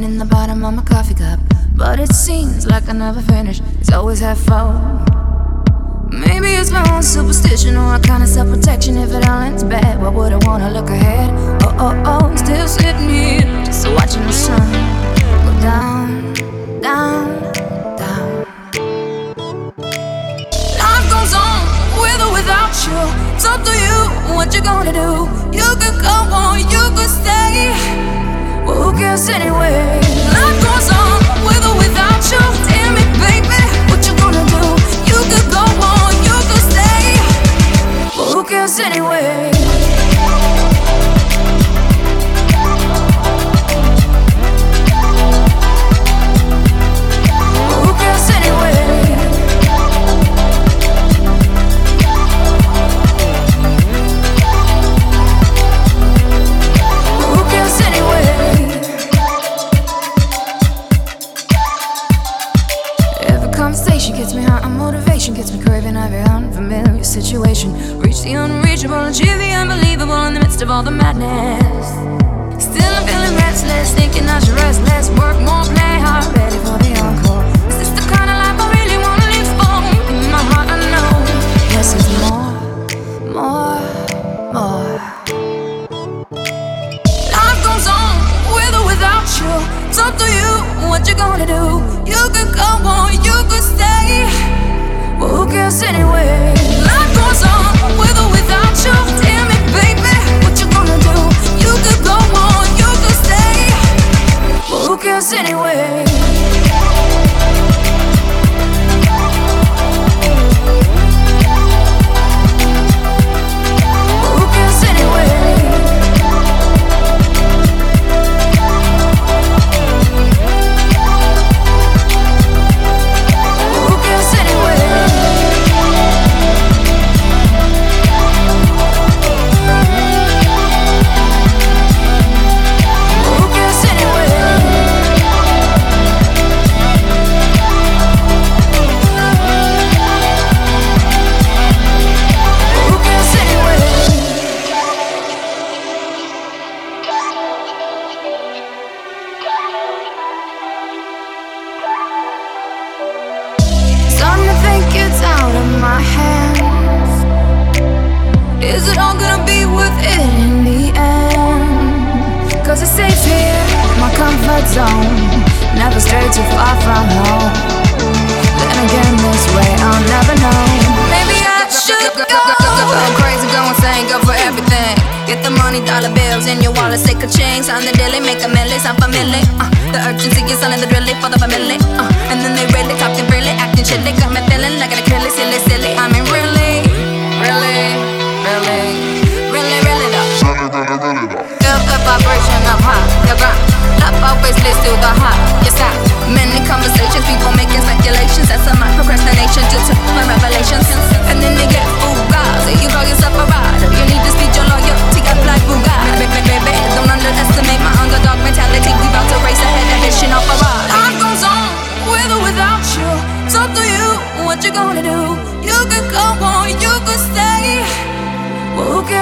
in the bottom of my coffee cup. But it seems like I never finish. It's always half full. Maybe it's my own superstition or a kind of self protection. If it all ends bad, why would I wanna look ahead? Oh, oh, oh, still sitting here, just watching the sun go down, down, down. Life goes on with or without you. It's up to you what you're gonna do. You could go on, you. Cares anyway? Situation. Reach the unreachable, achieve the unbelievable in the midst of all the madness. Still, I'm feeling restless, thinking I should rest less, work more, play hard, ready for the encore. This is this the kind of life I really wanna live for? In my heart, I know. Yes, it's more, more, more. Life goes on with or without you. It's up to you what you're gonna do. You could go on, you could stay. Well, who cares anyway? My hands. Is it all gonna be worth it in the end? Cause it's safe here, my comfort zone. Never stray too far from home. Then again, this way I'll never know. Maybe I should go. Go crazy, go insane, go for everything. Get the money, dollar bills in your wallet, take a chain, sign the daily, make a million, I'm familiar. Uh, the urgency is selling the drilling really, really, really though. Feel the vibration up high, the ground. Love always leads to the high, yes I. Many conversations, people making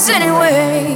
us anyway.